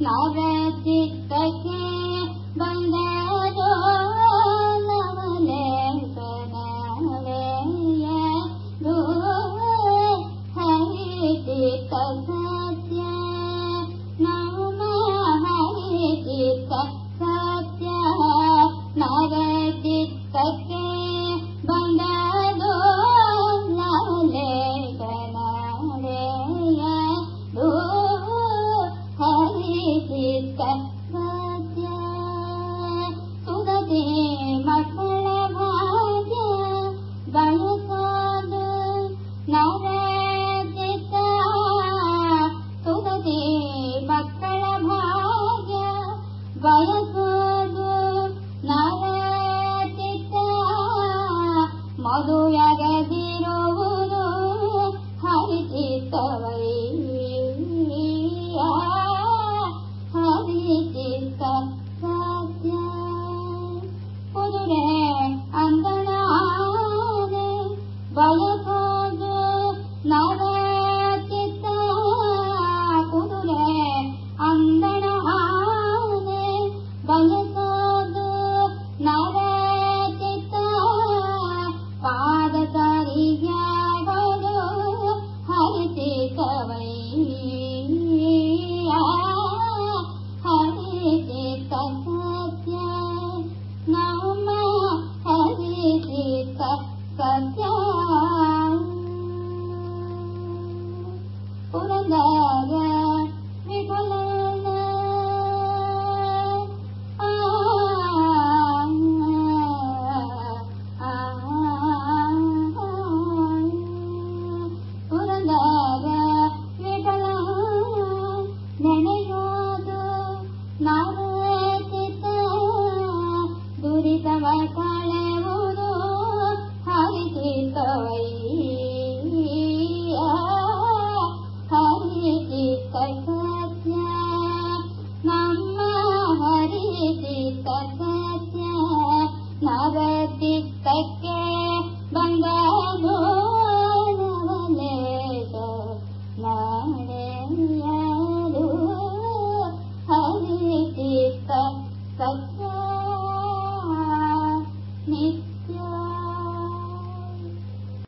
Nare मधुय Love.